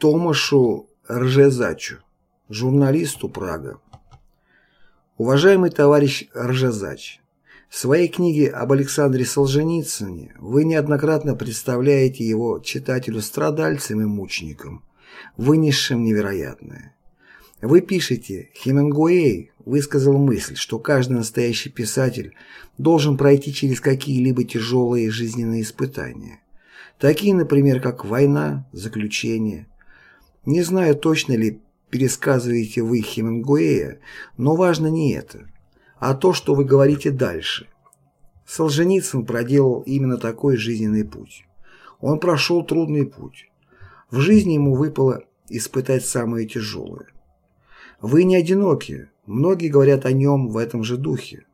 Томашу Ржезачу, журналисту Прага. Уважаемый товарищ Ржезач, в своей книге об Александре Солженицыне вы неоднократно представляете его читателю страдальцем и мучеником, вынесшим невероятное. Вы пишете, Хемингуэй высказал мысль, что каждый настоящий писатель должен пройти через какие-либо тяжелые жизненные испытания. Такие, например, как война, заключение. Не знаю, точно ли пересказываете вы Хемингуэя, но важно не это, а то, что вы говорите дальше. Солженицын проделал именно такой жизненный путь. Он прошел трудный путь. В жизни ему выпало испытать самое тяжелое. Вы не одиноки, многие говорят о нем в этом же духе.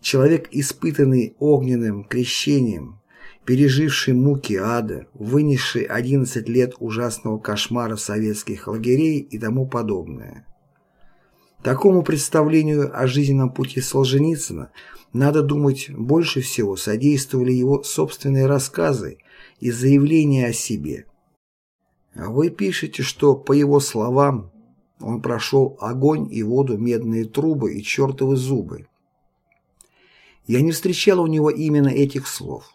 Человек, испытанный огненным крещением, переживший муки ада, вынесший 11 лет ужасного кошмара советских лагерей и тому подобное. Такому представлению о жизненном пути Солженицына, надо думать, больше всего содействовали его собственные рассказы и заявления о себе. Вы пишете, что, по его словам, он прошел огонь и воду, медные трубы и чертовы зубы. Я не встречал у него именно этих слов.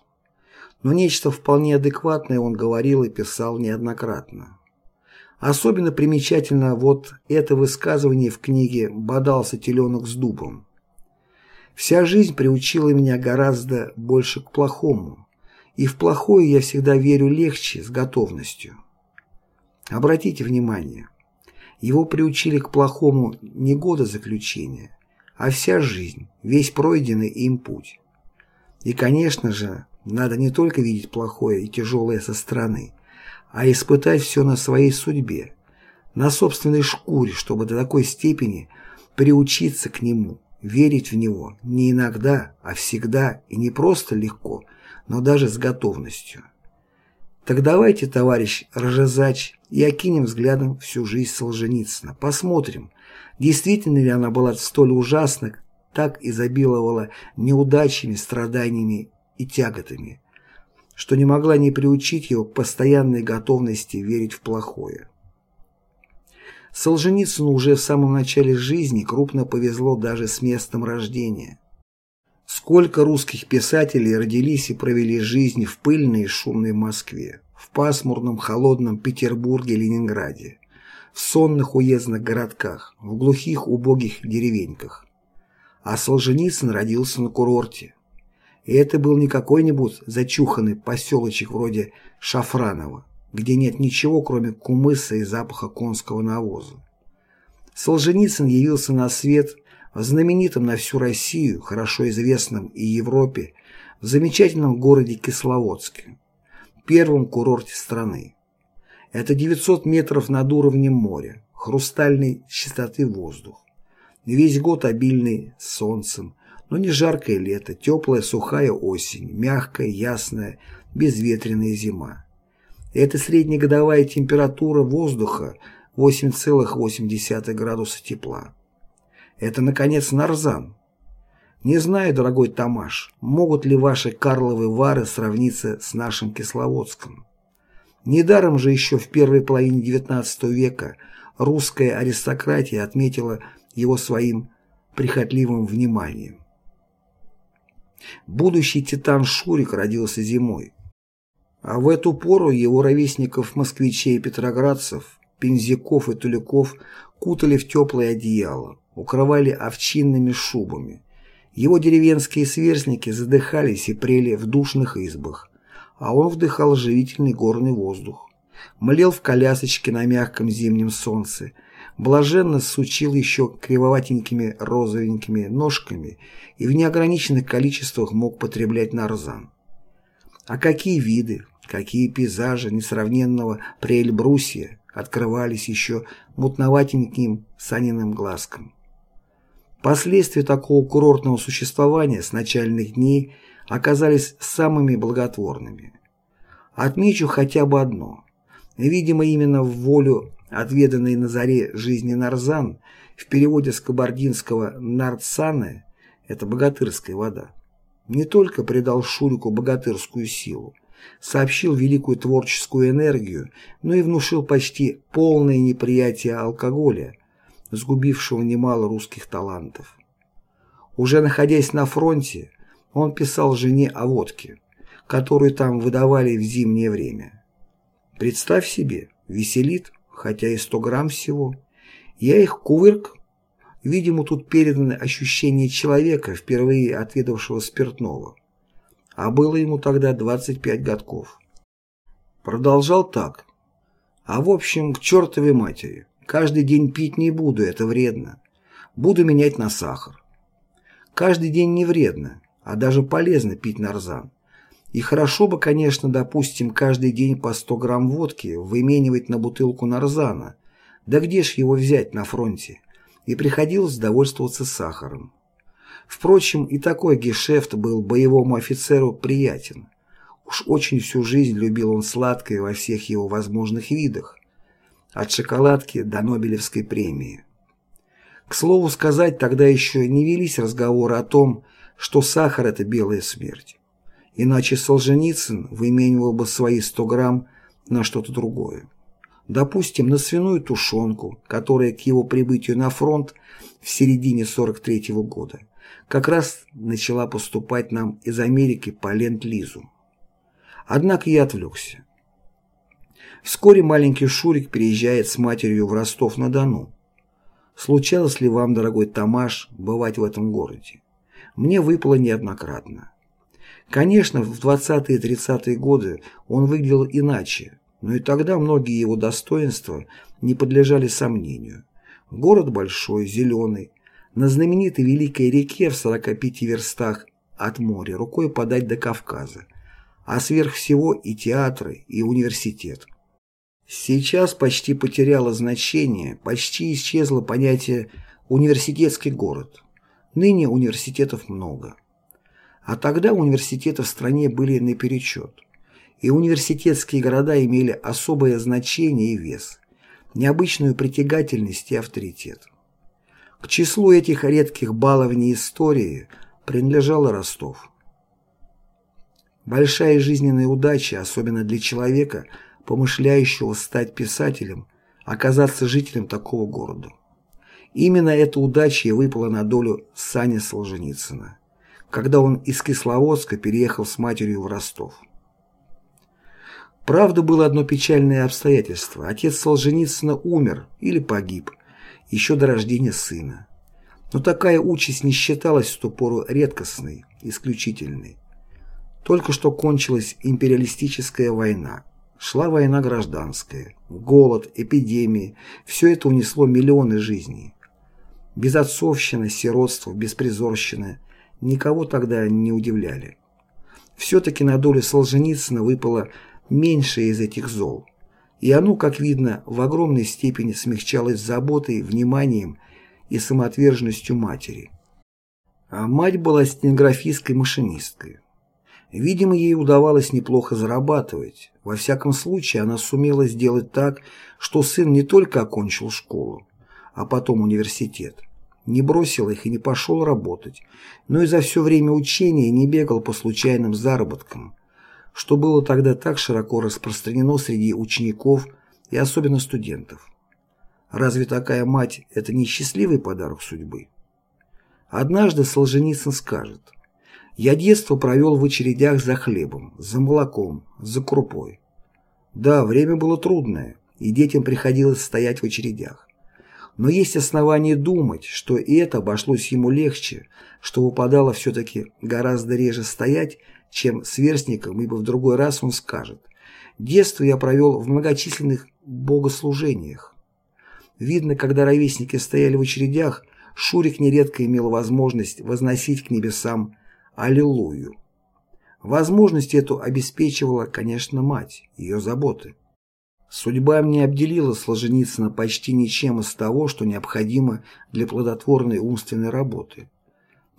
Но нечто вполне адекватное он говорил и писал неоднократно. Особенно примечательно вот это высказывание в книге «Бодался теленок с дубом». Вся жизнь приучила меня гораздо больше к плохому, и в плохое я всегда верю легче, с готовностью. Обратите внимание, его приучили к плохому не года заключения, а вся жизнь, весь пройденный им путь. И, конечно же, надо не только видеть плохое и тяжелое со стороны, а испытать все на своей судьбе, на собственной шкуре, чтобы до такой степени приучиться к нему, верить в него не иногда, а всегда и не просто легко, но даже с готовностью. Так давайте, товарищ Рожезач, и окинем взглядом всю жизнь Солженицына. Посмотрим, действительно ли она была столь ужасна, так изобиловала неудачами, страданиями и тяготами, что не могла не приучить его к постоянной готовности верить в плохое. Солженицыну уже в самом начале жизни крупно повезло даже с местом рождения. Сколько русских писателей родились и провели жизнь в пыльной и шумной Москве, в пасмурном холодном Петербурге, Ленинграде, в сонных уездных городках, в глухих убогих деревеньках. А Солженицын родился на курорте. И это был не какой-нибудь зачуханный поселочек вроде Шафранова, где нет ничего, кроме кумыса и запаха конского навоза. Солженицын явился на свет в знаменитом на всю Россию, хорошо известном и Европе, в замечательном городе Кисловодске, первом курорте страны. Это 900 метров над уровнем моря, хрустальной чистоты воздух. Весь год обильный солнцем, но не жаркое лето, теплая сухая осень, мягкая, ясная, безветренная зима. Это среднегодовая температура воздуха 8,8 градуса тепла. Это, наконец, нарзан. Не знаю, дорогой Тамаш, могут ли ваши Карловы Вары сравниться с нашим Кисловодском. Недаром же еще в первой половине XIX века русская аристократия отметила его своим прихотливым вниманием. Будущий титан Шурик родился зимой. А в эту пору его ровесников москвичей и петроградцев, пензяков и туляков кутали в теплое одеяло укрывали овчинными шубами. Его деревенские сверстники задыхались и прели в душных избах, а он вдыхал живительный горный воздух. Млел в колясочке на мягком зимнем солнце, блаженно сучил еще кривоватенькими розовенькими ножками и в неограниченных количествах мог потреблять нарзан. А какие виды, какие пейзажи несравненного Приэльбрусья открывались еще мутноватеньким саниным глазком. Последствия такого курортного существования с начальных дней оказались самыми благотворными. Отмечу хотя бы одно. Видимо, именно в волю отведанной на заре жизни Нарзан в переводе с кабардинского – это богатырская вода, не только придал Шурику богатырскую силу, сообщил великую творческую энергию, но и внушил почти полное неприятие алкоголя, сгубившего немало русских талантов. Уже находясь на фронте, он писал жене о водке, которую там выдавали в зимнее время. Представь себе, веселит, хотя и 100 грамм всего. Я их кувырк. Видимо, тут передано ощущение человека, впервые отведавшего спиртного. А было ему тогда 25 годков. Продолжал так. А в общем, к чертовой матери. Каждый день пить не буду, это вредно. Буду менять на сахар. Каждый день не вредно, а даже полезно пить нарзан. И хорошо бы, конечно, допустим, каждый день по 100 грамм водки выменивать на бутылку нарзана. Да где ж его взять на фронте? И приходилось довольствоваться сахаром. Впрочем, и такой гешефт был боевому офицеру приятен. Уж очень всю жизнь любил он сладкое во всех его возможных видах. От шоколадки до Нобелевской премии. К слову сказать, тогда еще не велись разговоры о том, что сахар – это белая смерть. Иначе Солженицын выменивал бы свои 100 грамм на что-то другое. Допустим, на свиную тушенку, которая к его прибытию на фронт в середине 43 -го года как раз начала поступать нам из Америки по ленд-лизу. Однако я отвлекся. Вскоре маленький Шурик переезжает с матерью в Ростов-на-Дону. Случалось ли вам, дорогой Тамаш, бывать в этом городе? Мне выпало неоднократно. Конечно, в 20-е и 30-е годы он выглядел иначе, но и тогда многие его достоинства не подлежали сомнению. Город большой, зеленый, на знаменитой Великой реке в 45 верстах от моря рукой подать до Кавказа, а сверх всего и театры, и университет. Сейчас почти потеряло значение, почти исчезло понятие «университетский город». Ныне университетов много. А тогда университеты в стране были наперечет. И университетские города имели особое значение и вес, необычную притягательность и авторитет. К числу этих редких баловней истории принадлежал Ростов. Большая жизненная удача, особенно для человека, помышляющего стать писателем, оказаться жителем такого города. Именно эта удача и выпала на долю Сани Солженицына когда он из Кисловодска переехал с матерью в Ростов. Правда, было одно печальное обстоятельство. Отец Солженицына умер или погиб еще до рождения сына. Но такая участь не считалась в ту пору редкостной, исключительной. Только что кончилась империалистическая война. Шла война гражданская, голод, эпидемии – все это унесло миллионы жизней. Безотцовщина, сиротство, беспризорщина никого тогда не удивляли. Все-таки на долю Солженицына выпало меньшее из этих зол, и оно, как видно, в огромной степени смягчалось заботой, вниманием и самоотверженностью матери. А мать была стенографисткой машинисткой. Видимо, ей удавалось неплохо зарабатывать. Во всяком случае, она сумела сделать так, что сын не только окончил школу, а потом университет, не бросил их и не пошел работать, но и за все время учения не бегал по случайным заработкам, что было тогда так широко распространено среди учеников и особенно студентов. Разве такая мать – это не счастливый подарок судьбы? Однажды Солженицын скажет «Я детство провел в очередях за хлебом, за молоком, за крупой. Да, время было трудное, и детям приходилось стоять в очередях. Но есть основания думать, что и это обошлось ему легче, что выпадало все-таки гораздо реже стоять, чем сверстникам, ибо в другой раз он скажет «Детство я провел в многочисленных богослужениях». Видно, когда ровесники стояли в очередях, Шурик нередко имел возможность возносить к небесам «Аллилуйю». Возможность эту обеспечивала, конечно, мать, ее заботы. Судьба не обделила Солженицына почти ничем из того, что необходимо для плодотворной умственной работы.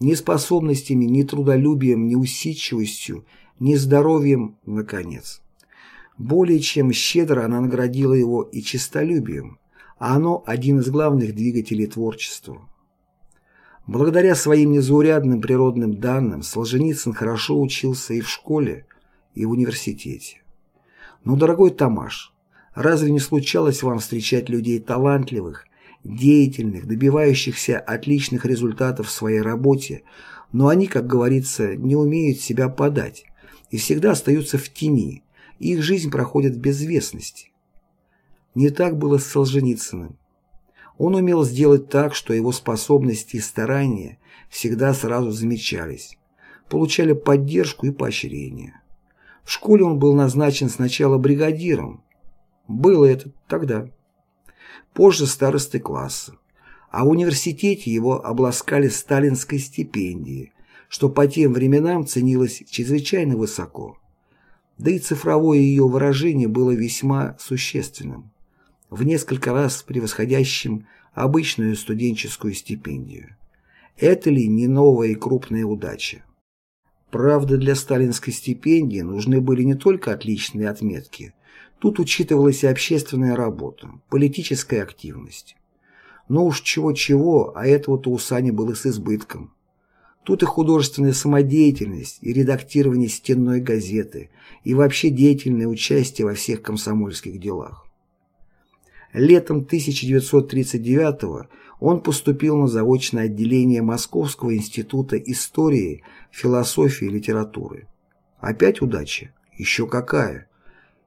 Ни способностями, ни трудолюбием, ни усидчивостью, ни здоровьем, наконец. Более чем щедро она наградила его и честолюбием, а оно один из главных двигателей творчества. Благодаря своим незаурядным природным данным Солженицын хорошо учился и в школе, и в университете. Но, дорогой Тамаш, разве не случалось вам встречать людей талантливых, деятельных, добивающихся отличных результатов в своей работе, но они, как говорится, не умеют себя подать и всегда остаются в тени, их жизнь проходит в безвестности. Не так было с Солженицыным. Он умел сделать так, что его способности и старания всегда сразу замечались, получали поддержку и поощрение. В школе он был назначен сначала бригадиром. Было это тогда позже старосты класса, а в университете его обласкали сталинской стипендией, что по тем временам ценилось чрезвычайно высоко. Да и цифровое ее выражение было весьма существенным, в несколько раз превосходящим обычную студенческую стипендию. Это ли не новая и крупная удача? Правда, для сталинской стипендии нужны были не только отличные отметки, Тут учитывалась и общественная работа, политическая активность. Но уж чего-чего, а этого-то у Сани было с избытком. Тут и художественная самодеятельность, и редактирование стенной газеты, и вообще деятельное участие во всех комсомольских делах. Летом 1939 он поступил на заочное отделение Московского института истории, философии и литературы. Опять удача? Еще какая!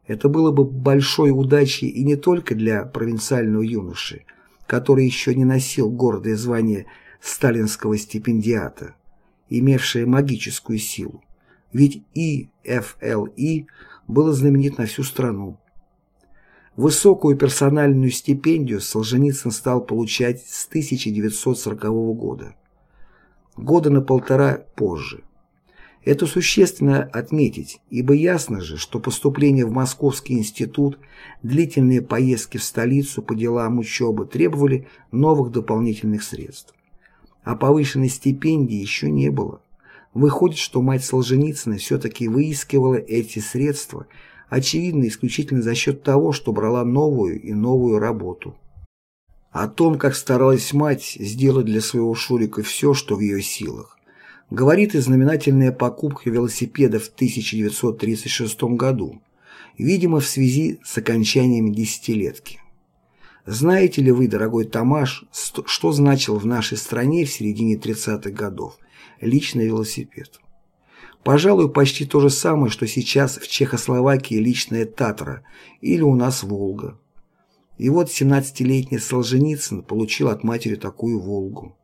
Это было бы большой удачей и не только для провинциального юноши, который еще не носил гордое звание сталинского стипендиата, имевшее магическую силу. Ведь ИФЛИ было знаменит на всю страну. Высокую персональную стипендию Солженицын стал получать с 1940 года. Года на полтора позже. Это существенно отметить, ибо ясно же, что поступление в Московский институт, длительные поездки в столицу по делам учебы требовали новых дополнительных средств. А повышенной стипендии еще не было. Выходит, что мать Солженицына все-таки выискивала эти средства, очевидно, исключительно за счет того, что брала новую и новую работу. О том, как старалась мать сделать для своего Шурика все, что в ее силах, говорит и знаменательная покупка велосипеда в 1936 году, видимо, в связи с окончанием десятилетки. Знаете ли вы, дорогой Тамаш, что значил в нашей стране в середине 30-х годов личный велосипед? Пожалуй, почти то же самое, что сейчас в Чехословакии личная Татра или у нас Волга. И вот 17-летний Солженицын получил от матери такую Волгу.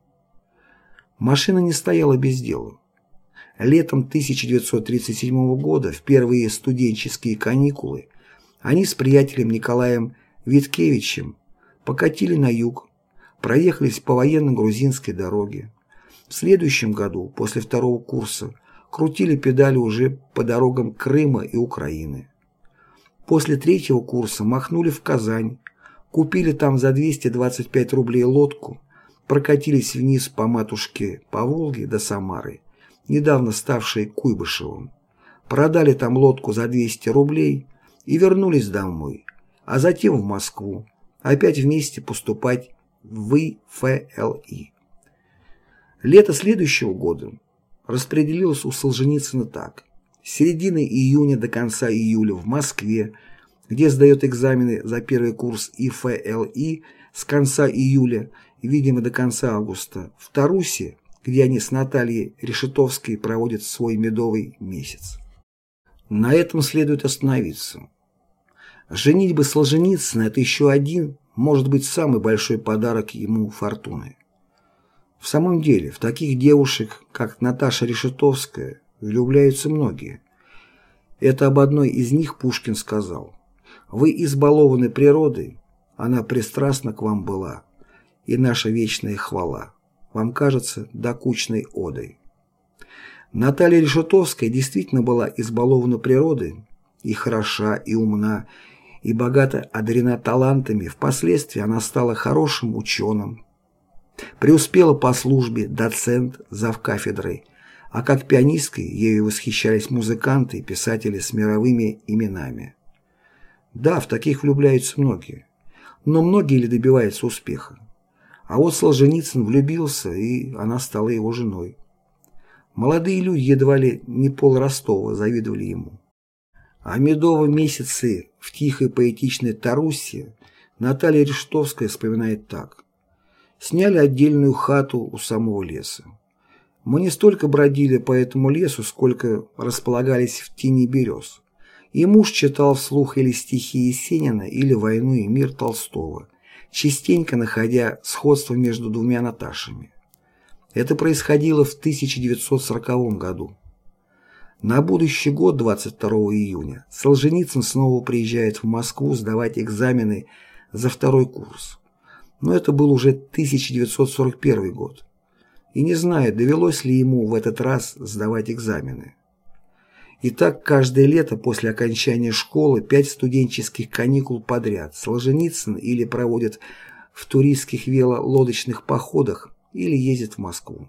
Машина не стояла без дела. Летом 1937 года, в первые студенческие каникулы, они с приятелем Николаем Виткевичем покатили на юг, проехались по военно-грузинской дороге. В следующем году, после второго курса, крутили педали уже по дорогам Крыма и Украины. После третьего курса махнули в Казань, купили там за 225 рублей лодку прокатились вниз по матушке по Волге до Самары, недавно ставшей Куйбышевым, продали там лодку за 200 рублей и вернулись домой, а затем в Москву, опять вместе поступать в ИФЛИ. Лето следующего года распределилось у Солженицына так. С середины июня до конца июля в Москве, где сдает экзамены за первый курс ИФЛИ, с конца июля видимо, до конца августа, в Тарусе, где они с Натальей Решетовской проводят свой медовый месяц. На этом следует остановиться. Женитьба Солженицына – это еще один, может быть, самый большой подарок ему фортуны. В самом деле, в таких девушек, как Наташа Решетовская, влюбляются многие. Это об одной из них Пушкин сказал. «Вы избалованы природой, она пристрастна к вам была» и наша вечная хвала. Вам кажется докучной одой. Наталья Решетовская действительно была избалована природой, и хороша, и умна, и богато одарена талантами. Впоследствии она стала хорошим ученым. Преуспела по службе, доцент, завкафедрой, а как пианисткой ею восхищались музыканты и писатели с мировыми именами. Да, в таких влюбляются многие. Но многие ли добиваются успеха? А вот Солженицын влюбился, и она стала его женой. Молодые люди едва ли не пол Ростова завидовали ему. О медовом месяце в тихой поэтичной Тарусе Наталья Рештовская вспоминает так. «Сняли отдельную хату у самого леса. Мы не столько бродили по этому лесу, сколько располагались в тени берез. И муж читал вслух или стихи Есенина, или «Войну и мир» Толстого, частенько находя сходство между двумя Наташами. Это происходило в 1940 году. На будущий год, 22 июня, Солженицын снова приезжает в Москву сдавать экзамены за второй курс. Но это был уже 1941 год. И не знаю, довелось ли ему в этот раз сдавать экзамены. И так каждое лето после окончания школы пять студенческих каникул подряд Солженицын или проводит в туристских велолодочных походах, или ездит в Москву.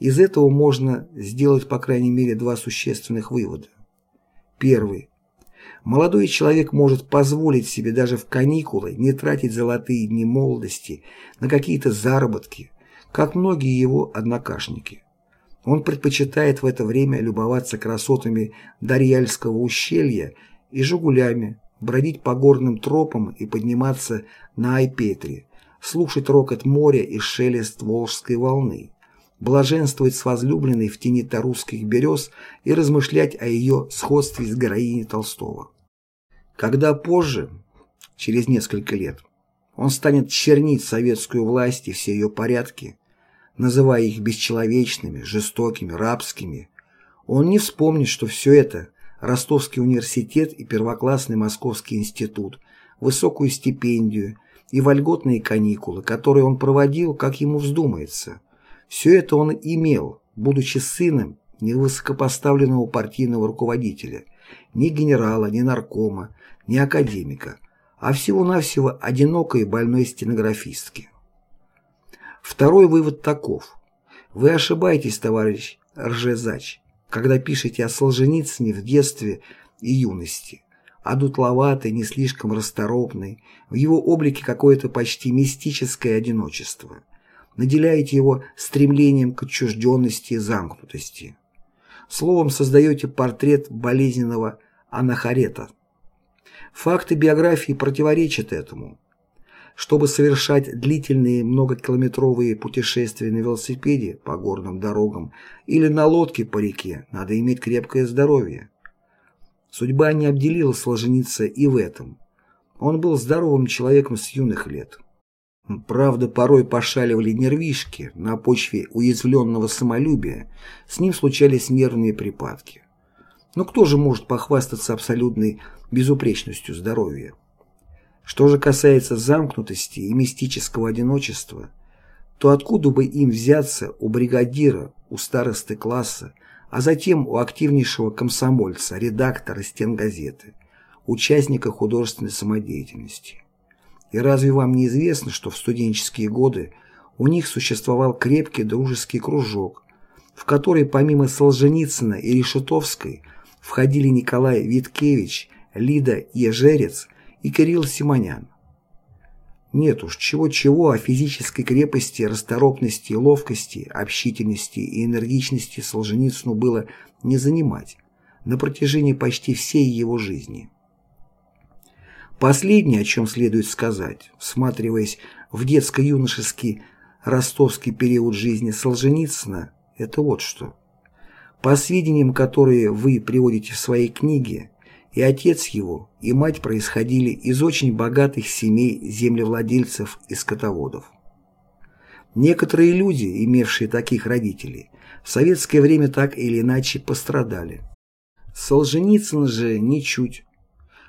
Из этого можно сделать по крайней мере два существенных вывода. Первый. Молодой человек может позволить себе даже в каникулы не тратить золотые дни молодости на какие-то заработки, как многие его однокашники. Он предпочитает в это время любоваться красотами Дарьяльского ущелья и «Жигулями», бродить по горным тропам и подниматься на Айпетре, слушать рокот моря и шелест волжской волны, блаженствовать с возлюбленной в тени тарусских берез и размышлять о ее сходстве с героиней Толстого. Когда позже, через несколько лет, он станет чернить советскую власть и все ее порядки, называя их бесчеловечными, жестокими, рабскими, он не вспомнит, что все это – Ростовский университет и первоклассный Московский институт, высокую стипендию и вольготные каникулы, которые он проводил, как ему вздумается. Все это он имел, будучи сыном невысокопоставленного партийного руководителя, ни генерала, ни наркома, ни академика, а всего-навсего одинокой больной стенографистки. Второй вывод таков. Вы ошибаетесь, товарищ Ржезач, когда пишете о Солженицыне в детстве и юности одутловатый, не слишком расторопный, в его облике какое-то почти мистическое одиночество. Наделяете его стремлением к отчужденности и замкнутости. Словом, создаете портрет болезненного анахарета. Факты биографии противоречат этому. Чтобы совершать длительные многокилометровые путешествия на велосипеде по горным дорогам или на лодке по реке, надо иметь крепкое здоровье. Судьба не обделила Солженица и в этом. Он был здоровым человеком с юных лет. Правда, порой пошаливали нервишки, на почве уязвленного самолюбия с ним случались нервные припадки. Но кто же может похвастаться абсолютной безупречностью здоровья? Что же касается замкнутости и мистического одиночества, то откуда бы им взяться у бригадира, у старосты класса, а затем у активнейшего комсомольца, редактора стенгазеты, участника художественной самодеятельности. И разве вам не известно, что в студенческие годы у них существовал крепкий дружеский кружок, в который помимо Солженицына и Решетовской входили Николай Виткевич, Лида Ежерец и Кирилл Симонян. Нет уж, чего-чего, о физической крепости, расторопности, ловкости, общительности и энергичности Солженицыну было не занимать на протяжении почти всей его жизни. Последнее, о чем следует сказать, всматриваясь в детско-юношеский ростовский период жизни Солженицына, это вот что. По сведениям, которые вы приводите в своей книге, и отец его, и мать происходили из очень богатых семей землевладельцев и скотоводов. Некоторые люди, имевшие таких родителей, в советское время так или иначе пострадали. Солженицын же ничуть.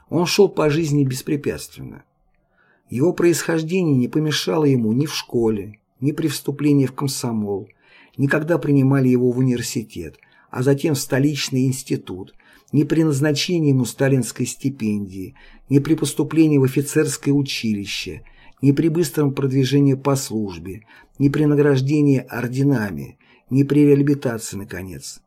Он шел по жизни беспрепятственно. Его происхождение не помешало ему ни в школе, ни при вступлении в комсомол, никогда принимали его в университет, а затем в столичный институт – ни при назначении ему сталинской стипендии, ни при поступлении в офицерское училище, ни при быстром продвижении по службе, ни при награждении орденами, ни при реабилитации, наконец.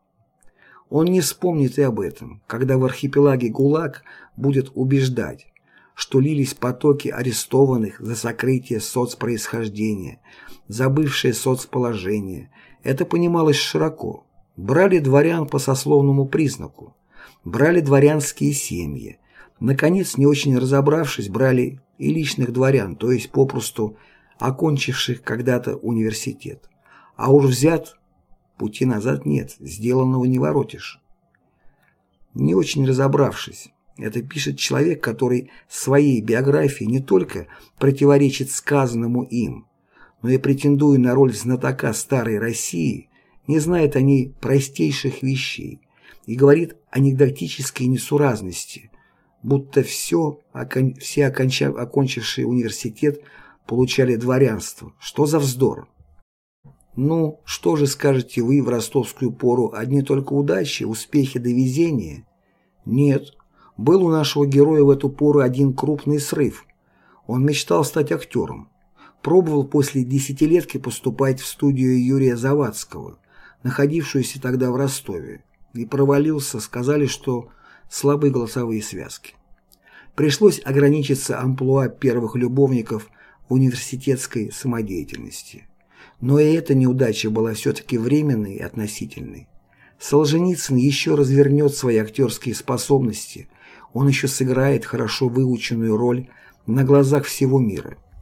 Он не вспомнит и об этом, когда в архипелаге ГУЛАГ будет убеждать, что лились потоки арестованных за сокрытие соцпроисхождения, за бывшее соцположение. Это понималось широко. Брали дворян по сословному признаку брали дворянские семьи. Наконец, не очень разобравшись, брали и личных дворян, то есть попросту окончивших когда-то университет. А уж взят, пути назад нет, сделанного не воротишь. Не очень разобравшись, это пишет человек, который своей биографией не только противоречит сказанному им, но и претендуя на роль знатока старой России, не знает о ней простейших вещей и говорит анекдотической несуразности, будто все, все окончав, окончившие университет получали дворянство. Что за вздор? Ну, что же скажете вы в ростовскую пору, одни только удачи, успехи да везения? Нет, был у нашего героя в эту пору один крупный срыв. Он мечтал стать актером. Пробовал после десятилетки поступать в студию Юрия Завадского, находившуюся тогда в Ростове, и провалился, сказали, что слабые голосовые связки. Пришлось ограничиться амплуа первых любовников университетской самодеятельности. Но и эта неудача была все-таки временной и относительной. Солженицын еще развернет свои актерские способности, он еще сыграет хорошо выученную роль на глазах всего мира –